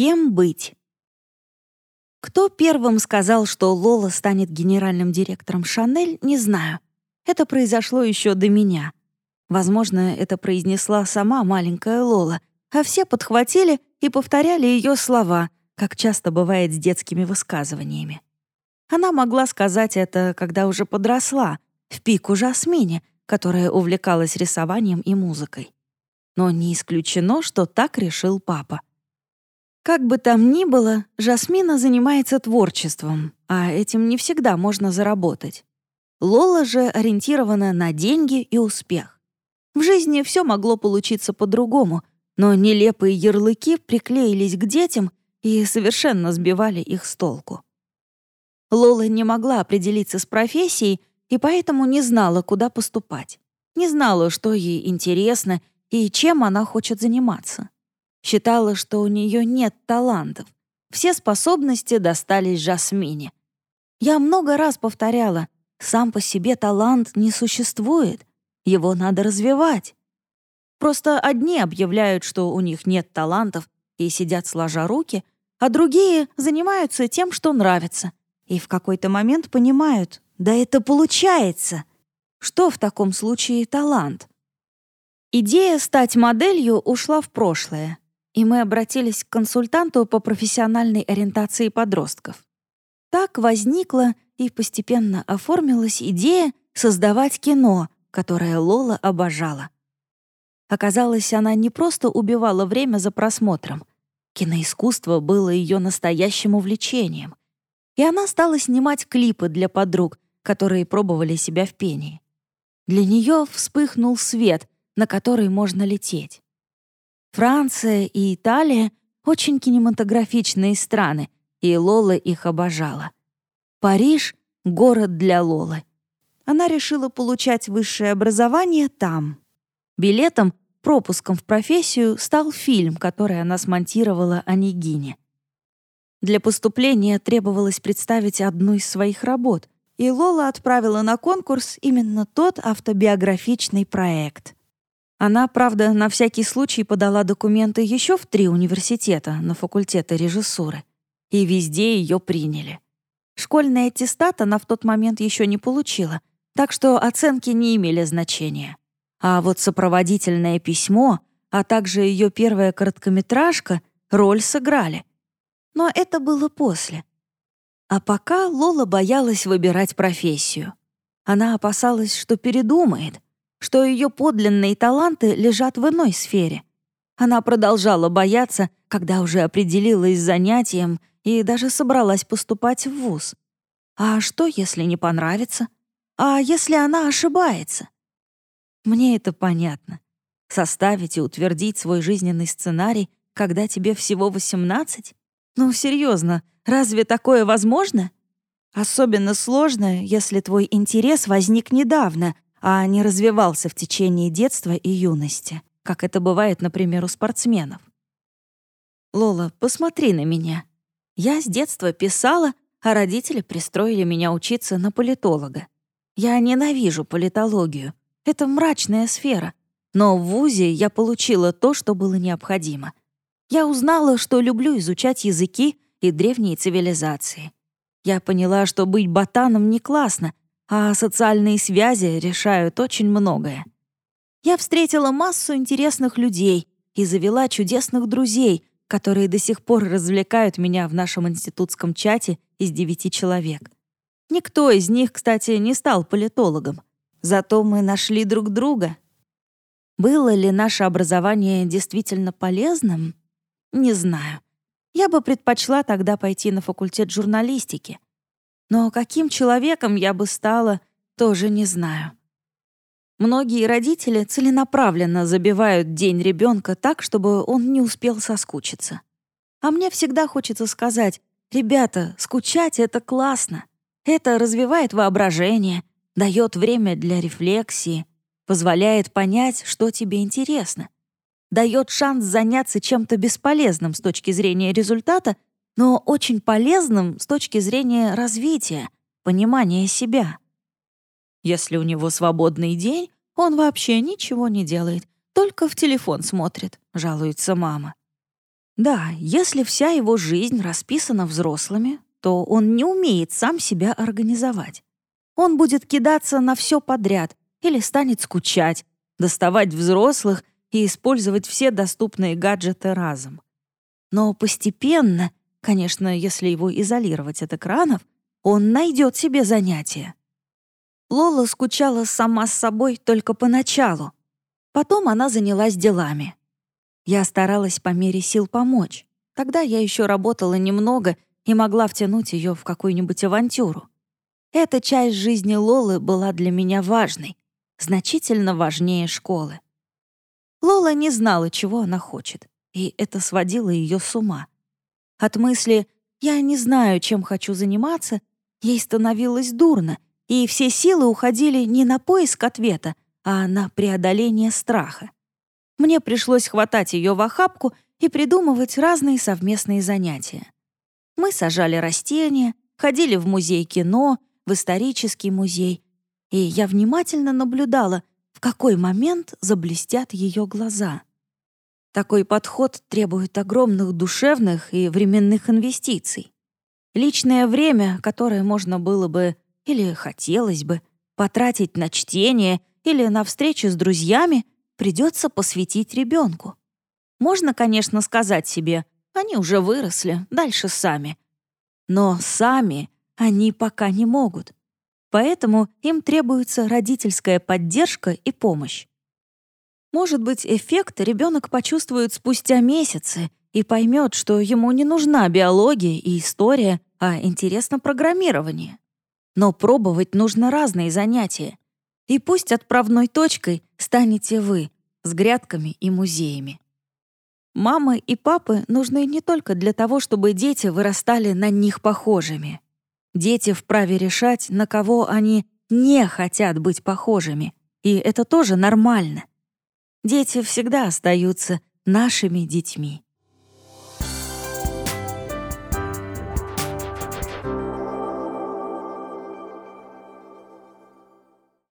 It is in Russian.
Кем быть? Кто первым сказал, что Лола станет генеральным директором Шанель, не знаю. Это произошло еще до меня. Возможно, это произнесла сама маленькая Лола, а все подхватили и повторяли ее слова, как часто бывает с детскими высказываниями. Она могла сказать это, когда уже подросла, в пику Жасмине, которая увлекалась рисованием и музыкой. Но не исключено, что так решил папа. Как бы там ни было, Жасмина занимается творчеством, а этим не всегда можно заработать. Лола же ориентирована на деньги и успех. В жизни все могло получиться по-другому, но нелепые ярлыки приклеились к детям и совершенно сбивали их с толку. Лола не могла определиться с профессией и поэтому не знала, куда поступать. Не знала, что ей интересно и чем она хочет заниматься. Считала, что у нее нет талантов. Все способности достались Жасмине. Я много раз повторяла, сам по себе талант не существует, его надо развивать. Просто одни объявляют, что у них нет талантов и сидят сложа руки, а другие занимаются тем, что нравится, и в какой-то момент понимают, да это получается. Что в таком случае талант? Идея стать моделью ушла в прошлое, и мы обратились к консультанту по профессиональной ориентации подростков. Так возникла и постепенно оформилась идея создавать кино, которое Лола обожала. Оказалось, она не просто убивала время за просмотром. Киноискусство было ее настоящим увлечением. И она стала снимать клипы для подруг, которые пробовали себя в пении. Для нее вспыхнул свет, на который можно лететь. Франция и Италия — очень кинематографичные страны, и Лола их обожала. Париж — город для Лолы. Она решила получать высшее образование там. Билетом, пропуском в профессию стал фильм, который она смонтировала о Нигине. Для поступления требовалось представить одну из своих работ, и Лола отправила на конкурс именно тот автобиографичный проект — она, правда, на всякий случай подала документы еще в три университета на факультеты режиссуры. И везде ее приняли. Школьный аттестат она в тот момент еще не получила, так что оценки не имели значения. А вот сопроводительное письмо, а также ее первая короткометражка роль сыграли. Но это было после. А пока Лола боялась выбирать профессию. Она опасалась, что передумает — что ее подлинные таланты лежат в иной сфере. Она продолжала бояться, когда уже определилась с занятием и даже собралась поступать в вуз. А что, если не понравится? А если она ошибается? Мне это понятно. Составить и утвердить свой жизненный сценарий, когда тебе всего 18? Ну, серьезно, разве такое возможно? Особенно сложно, если твой интерес возник недавно, а не развивался в течение детства и юности, как это бывает, например, у спортсменов. «Лола, посмотри на меня. Я с детства писала, а родители пристроили меня учиться на политолога. Я ненавижу политологию. Это мрачная сфера. Но в ВУЗе я получила то, что было необходимо. Я узнала, что люблю изучать языки и древние цивилизации. Я поняла, что быть ботаном не классно, а социальные связи решают очень многое. Я встретила массу интересных людей и завела чудесных друзей, которые до сих пор развлекают меня в нашем институтском чате из девяти человек. Никто из них, кстати, не стал политологом. Зато мы нашли друг друга. Было ли наше образование действительно полезным? Не знаю. Я бы предпочла тогда пойти на факультет журналистики — но каким человеком я бы стала, тоже не знаю. Многие родители целенаправленно забивают день ребенка так, чтобы он не успел соскучиться. А мне всегда хочется сказать, ребята, скучать — это классно. Это развивает воображение, дает время для рефлексии, позволяет понять, что тебе интересно, дает шанс заняться чем-то бесполезным с точки зрения результата — но очень полезным с точки зрения развития, понимания себя. Если у него свободный день, он вообще ничего не делает, только в телефон смотрит, жалуется мама. Да, если вся его жизнь расписана взрослыми, то он не умеет сам себя организовать. Он будет кидаться на все подряд или станет скучать, доставать взрослых и использовать все доступные гаджеты разом. Но постепенно, конечно, если его изолировать от экранов, он найдет себе занятие. Лола скучала сама с собой только поначалу. Потом она занялась делами. Я старалась по мере сил помочь. Тогда я еще работала немного и могла втянуть ее в какую-нибудь авантюру. Эта часть жизни Лолы была для меня важной, значительно важнее школы. Лола не знала, чего она хочет, и это сводило ее с ума. От мысли «я не знаю, чем хочу заниматься» ей становилось дурно, и все силы уходили не на поиск ответа, а на преодоление страха. Мне пришлось хватать ее в охапку и придумывать разные совместные занятия. Мы сажали растения, ходили в музей кино, в исторический музей, и я внимательно наблюдала, в какой момент заблестят ее глаза. Такой подход требует огромных душевных и временных инвестиций. Личное время, которое можно было бы или хотелось бы потратить на чтение или на встречу с друзьями, придется посвятить ребенку. Можно, конечно, сказать себе, они уже выросли, дальше сами. Но сами они пока не могут. Поэтому им требуется родительская поддержка и помощь. Может быть, эффект ребенок почувствует спустя месяцы и поймет, что ему не нужна биология и история, а интересно программирование. Но пробовать нужно разные занятия. И пусть отправной точкой станете вы с грядками и музеями. Мамы и папы нужны не только для того, чтобы дети вырастали на них похожими. Дети вправе решать, на кого они не хотят быть похожими, и это тоже нормально. Дети всегда остаются нашими детьми.